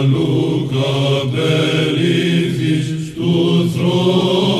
αλλού καπελήθης του θρόνου,